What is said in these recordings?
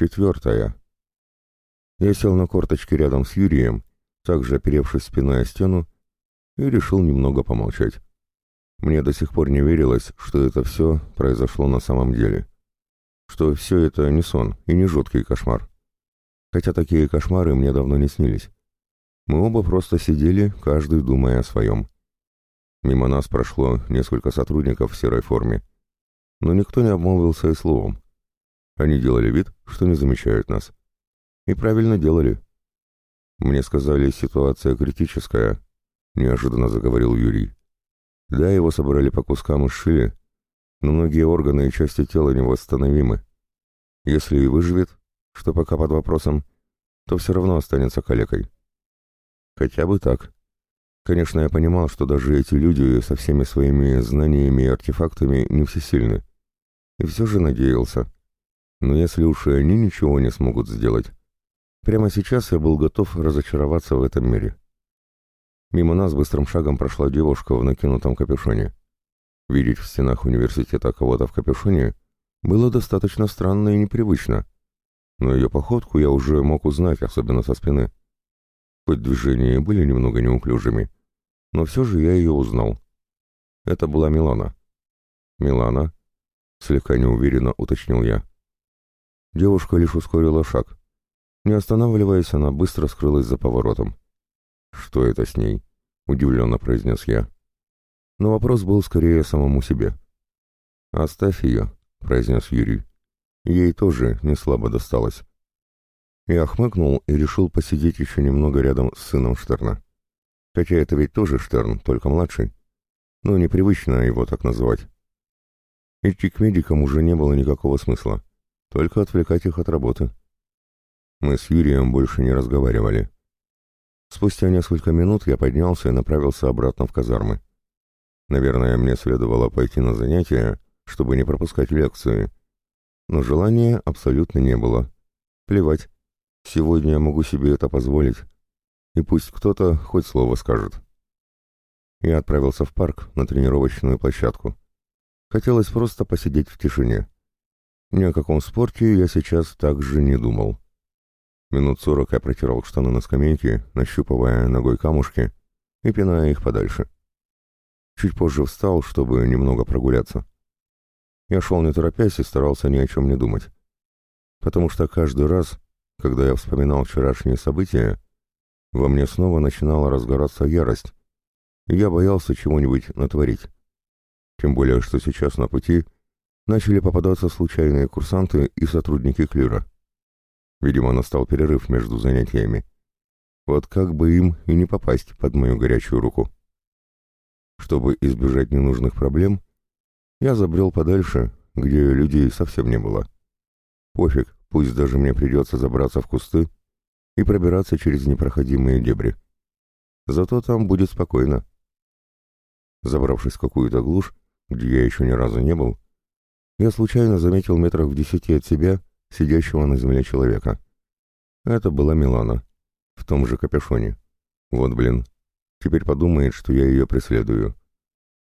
Четвертая. Я сел на корточке рядом с Юрием, также оперевшись спиной о стену, и решил немного помолчать. Мне до сих пор не верилось, что это все произошло на самом деле. Что все это не сон и не жуткий кошмар. Хотя такие кошмары мне давно не снились. Мы оба просто сидели, каждый думая о своем. Мимо нас прошло несколько сотрудников в серой форме. Но никто не обмолвился и словом. Они делали вид, что не замечают нас. И правильно делали. Мне сказали, ситуация критическая, неожиданно заговорил Юрий. Да, его собрали по кускам и шили, но многие органы и части тела невосстановимы. Если и выживет, что пока под вопросом, то все равно останется калекой. Хотя бы так. Конечно, я понимал, что даже эти люди со всеми своими знаниями и артефактами не всесильны. И все же надеялся. Но если уж и они ничего не смогут сделать, прямо сейчас я был готов разочароваться в этом мире. Мимо нас быстрым шагом прошла девушка в накинутом капюшоне. Видеть в стенах университета кого-то в капюшоне было достаточно странно и непривычно, но ее походку я уже мог узнать, особенно со спины. Хоть движения были немного неуклюжими, но все же я ее узнал. Это была Милана. «Милана?» — слегка неуверенно уточнил я. Девушка лишь ускорила шаг. Не останавливаясь, она быстро скрылась за поворотом. «Что это с ней?» — удивленно произнес я. Но вопрос был скорее самому себе. «Оставь ее», — произнес Юрий. «Ей тоже не слабо досталось». Я хмыкнул и решил посидеть еще немного рядом с сыном Штерна. Хотя это ведь тоже Штерн, только младший. Но непривычно его так называть. Идти к медикам уже не было никакого смысла. Только отвлекать их от работы. Мы с Юрием больше не разговаривали. Спустя несколько минут я поднялся и направился обратно в казармы. Наверное, мне следовало пойти на занятия, чтобы не пропускать лекции. Но желания абсолютно не было. Плевать. Сегодня я могу себе это позволить. И пусть кто-то хоть слово скажет. Я отправился в парк на тренировочную площадку. Хотелось просто посидеть в тишине. Ни о каком спорте я сейчас также не думал. Минут сорок я протирал штаны на скамейке, нащупывая ногой камушки и пиная их подальше. Чуть позже встал, чтобы немного прогуляться. Я шел не торопясь и старался ни о чем не думать. Потому что каждый раз, когда я вспоминал вчерашние события, во мне снова начинала разгораться ярость, и я боялся чего-нибудь натворить. Тем более, что сейчас на пути — начали попадаться случайные курсанты и сотрудники клира. Видимо, настал перерыв между занятиями. Вот как бы им и не попасть под мою горячую руку. Чтобы избежать ненужных проблем, я забрел подальше, где людей совсем не было. Пофиг, пусть даже мне придется забраться в кусты и пробираться через непроходимые дебри. Зато там будет спокойно. Забравшись в какую-то глушь, где я еще ни разу не был, я случайно заметил метрах в десяти от себя сидящего на земле человека. Это была Милана. В том же капюшоне. Вот блин. Теперь подумает, что я ее преследую.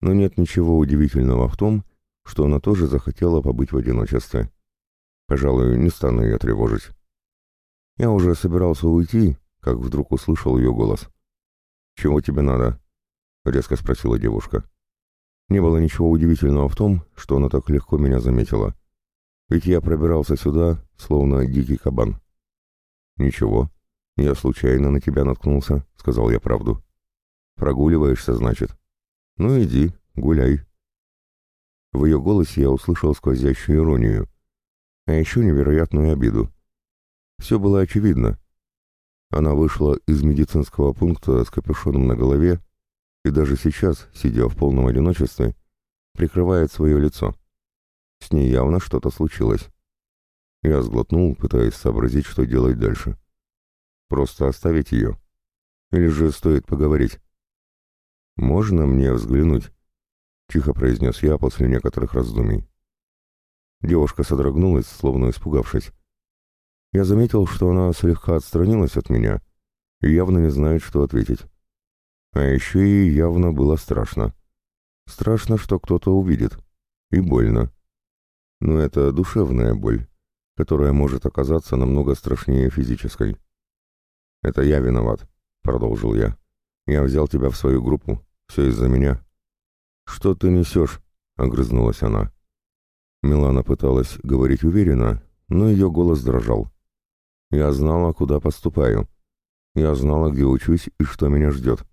Но нет ничего удивительного в том, что она тоже захотела побыть в одиночестве. Пожалуй, не стану ее тревожить. Я уже собирался уйти, как вдруг услышал ее голос. «Чего тебе надо?» — резко спросила девушка. Не было ничего удивительного в том, что она так легко меня заметила. Ведь я пробирался сюда, словно дикий кабан. «Ничего, я случайно на тебя наткнулся», — сказал я правду. «Прогуливаешься, значит?» «Ну иди, гуляй». В ее голосе я услышал сквозящую иронию, а еще невероятную обиду. Все было очевидно. Она вышла из медицинского пункта с капюшоном на голове и даже сейчас, сидя в полном одиночестве, прикрывает свое лицо. С ней явно что-то случилось. Я сглотнул, пытаясь сообразить, что делать дальше. Просто оставить ее? Или же стоит поговорить? «Можно мне взглянуть?» — тихо произнес я после некоторых раздумий. Девушка содрогнулась, словно испугавшись. Я заметил, что она слегка отстранилась от меня и явно не знает, что ответить. А еще и явно было страшно. Страшно, что кто-то увидит. И больно. Но это душевная боль, которая может оказаться намного страшнее физической. «Это я виноват», — продолжил я. «Я взял тебя в свою группу. Все из-за меня». «Что ты несешь?» — огрызнулась она. Милана пыталась говорить уверенно, но ее голос дрожал. «Я знала, куда поступаю. Я знала, где учусь и что меня ждет.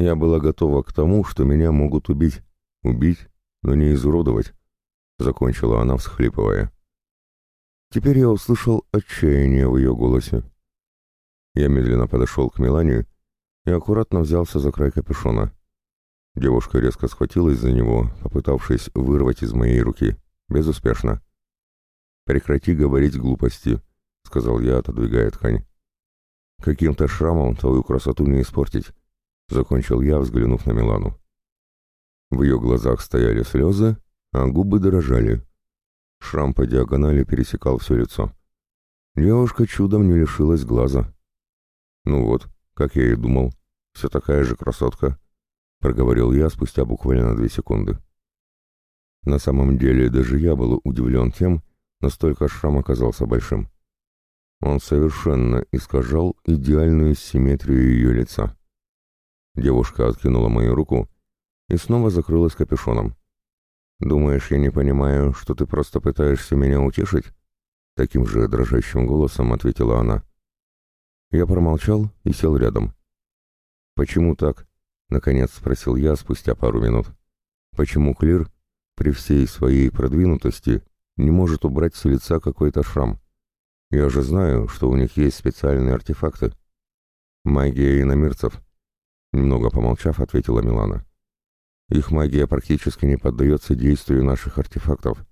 Я была готова к тому, что меня могут убить. Убить, но не изуродовать. Закончила она, всхлипывая. Теперь я услышал отчаяние в ее голосе. Я медленно подошел к Милане и аккуратно взялся за край капюшона. Девушка резко схватилась за него, попытавшись вырвать из моей руки. Безуспешно. «Прекрати говорить глупости», — сказал я, отодвигая ткань. «Каким-то шрамом твою красоту не испортить. Закончил я, взглянув на Милану. В ее глазах стояли слезы, а губы дрожали. Шрам по диагонали пересекал все лицо. Девушка чудом не лишилась глаза. «Ну вот, как я и думал, все такая же красотка», — проговорил я спустя буквально две секунды. На самом деле даже я был удивлен тем, настолько шрам оказался большим. Он совершенно искажал идеальную симметрию ее лица. Девушка откинула мою руку и снова закрылась капюшоном. «Думаешь, я не понимаю, что ты просто пытаешься меня утешить?» Таким же дрожащим голосом ответила она. Я промолчал и сел рядом. «Почему так?» — наконец спросил я спустя пару минут. «Почему Клир, при всей своей продвинутости, не может убрать с лица какой-то шрам? Я же знаю, что у них есть специальные артефакты. Магия иномирцев». Немного помолчав, ответила Милана. Их магия практически не поддается действию наших артефактов.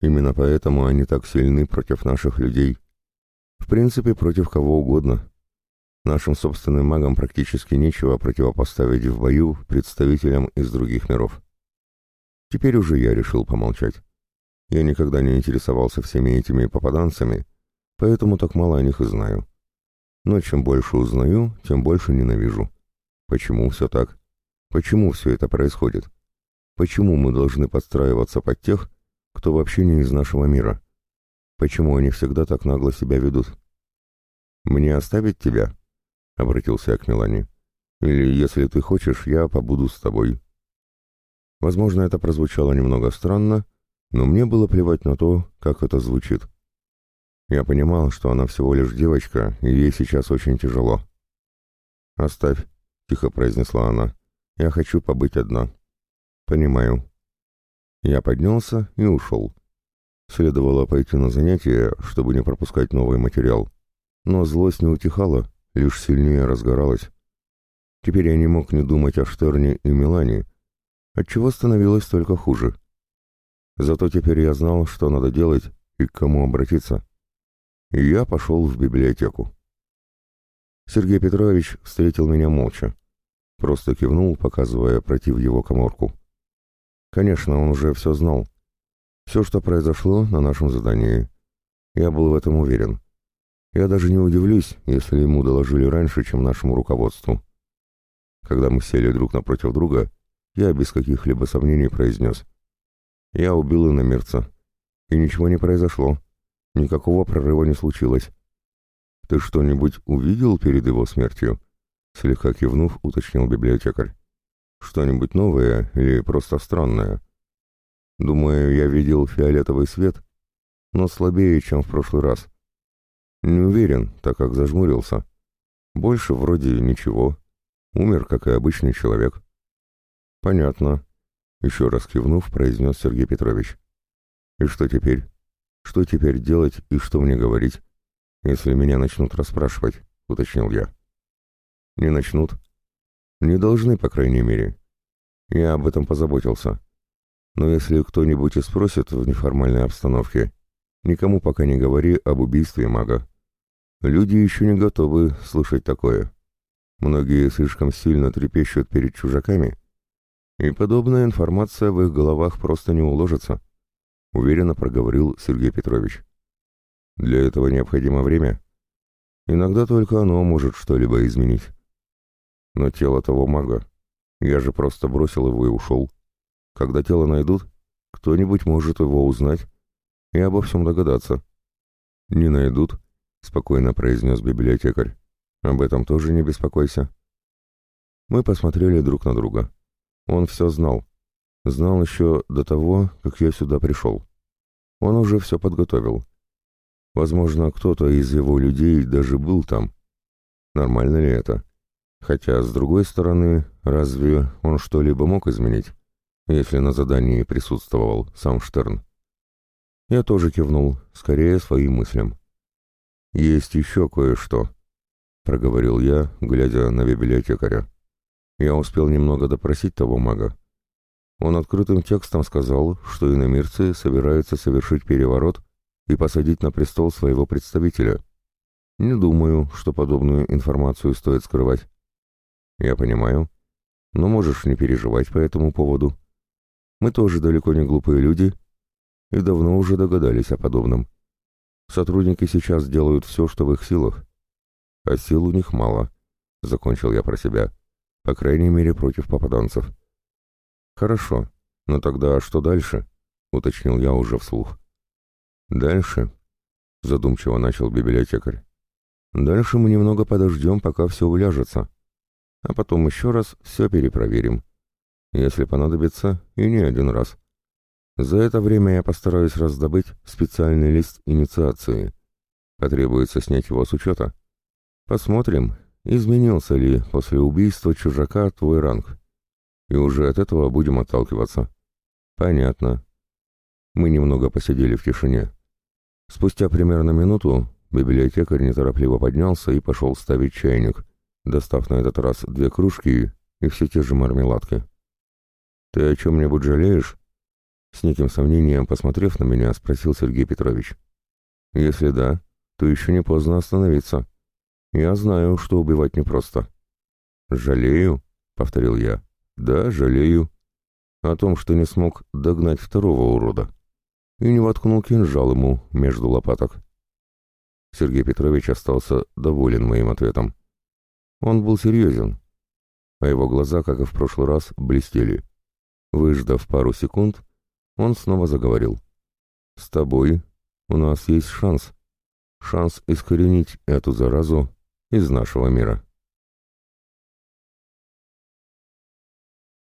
Именно поэтому они так сильны против наших людей. В принципе, против кого угодно. Нашим собственным магам практически нечего противопоставить в бою представителям из других миров. Теперь уже я решил помолчать. Я никогда не интересовался всеми этими попаданцами, поэтому так мало о них и знаю. Но чем больше узнаю, тем больше ненавижу. Почему все так? Почему все это происходит? Почему мы должны подстраиваться под тех, кто вообще не из нашего мира? Почему они всегда так нагло себя ведут? «Мне оставить тебя?» — обратился я к Мелане. «Или, если ты хочешь, я побуду с тобой». Возможно, это прозвучало немного странно, но мне было плевать на то, как это звучит. Я понимал, что она всего лишь девочка, и ей сейчас очень тяжело. «Оставь», — тихо произнесла она. «Я хочу побыть одна». «Понимаю». Я поднялся и ушел. Следовало пойти на занятия, чтобы не пропускать новый материал. Но злость не утихала, лишь сильнее разгоралась. Теперь я не мог не думать о Штерне и Милане, отчего становилось только хуже. Зато теперь я знал, что надо делать и к кому обратиться. И я пошел в библиотеку. Сергей Петрович встретил меня молча. Просто кивнул, показывая пройти в его коморку. Конечно, он уже все знал. Все, что произошло на нашем задании. Я был в этом уверен. Я даже не удивлюсь, если ему доложили раньше, чем нашему руководству. Когда мы сели друг напротив друга, я без каких-либо сомнений произнес. Я убил иномерца. И ничего не произошло. Никакого прорыва не случилось. «Ты что-нибудь увидел перед его смертью?» Слегка кивнув, уточнил библиотекарь. «Что-нибудь новое или просто странное?» «Думаю, я видел фиолетовый свет, но слабее, чем в прошлый раз. Не уверен, так как зажмурился. Больше вроде ничего. Умер, как и обычный человек». «Понятно», — еще раз кивнув, произнес Сергей Петрович. «И что теперь? Что теперь делать и что мне говорить?» если меня начнут расспрашивать», — уточнил я. «Не начнут. Не должны, по крайней мере. Я об этом позаботился. Но если кто-нибудь и спросит в неформальной обстановке, никому пока не говори об убийстве мага. Люди еще не готовы слышать такое. Многие слишком сильно трепещут перед чужаками, и подобная информация в их головах просто не уложится», — уверенно проговорил Сергей Петрович. Для этого необходимо время. Иногда только оно может что-либо изменить. Но тело того мага. Я же просто бросил его и ушел. Когда тело найдут, кто-нибудь может его узнать и обо всем догадаться. «Не найдут», — спокойно произнес библиотекарь. «Об этом тоже не беспокойся». Мы посмотрели друг на друга. Он все знал. Знал еще до того, как я сюда пришел. Он уже все подготовил. Возможно, кто-то из его людей даже был там. Нормально ли это? Хотя, с другой стороны, разве он что-либо мог изменить, если на задании присутствовал сам Штерн? Я тоже кивнул, скорее своим мыслям. «Есть еще кое-что», — проговорил я, глядя на библиотекаря. Я успел немного допросить того мага. Он открытым текстом сказал, что иномирцы собираются совершить переворот и посадить на престол своего представителя. Не думаю, что подобную информацию стоит скрывать. Я понимаю. Но можешь не переживать по этому поводу. Мы тоже далеко не глупые люди и давно уже догадались о подобном. Сотрудники сейчас делают все, что в их силах. А сил у них мало, — закончил я про себя. По крайней мере, против попаданцев. Хорошо, но тогда что дальше? — уточнил я уже вслух. Дальше, задумчиво начал библиотекарь. Дальше мы немного подождем, пока все уляжется, а потом еще раз все перепроверим. Если понадобится, и не один раз. За это время я постараюсь раздобыть специальный лист инициации. Потребуется снять его с учета. Посмотрим, изменился ли после убийства чужака твой ранг. И уже от этого будем отталкиваться. Понятно. Мы немного посидели в тишине. Спустя примерно минуту библиотекарь неторопливо поднялся и пошел ставить чайник, достав на этот раз две кружки и все те же мармеладки. «Ты о чем-нибудь жалеешь?» С неким сомнением, посмотрев на меня, спросил Сергей Петрович. «Если да, то еще не поздно остановиться. Я знаю, что убивать непросто». «Жалею?» — повторил я. «Да, жалею. О том, что не смог догнать второго урода» и не воткнул кинжал ему между лопаток. Сергей Петрович остался доволен моим ответом. Он был серьезен, а его глаза, как и в прошлый раз, блестели. Выждав пару секунд, он снова заговорил. «С тобой у нас есть шанс. Шанс искоренить эту заразу из нашего мира».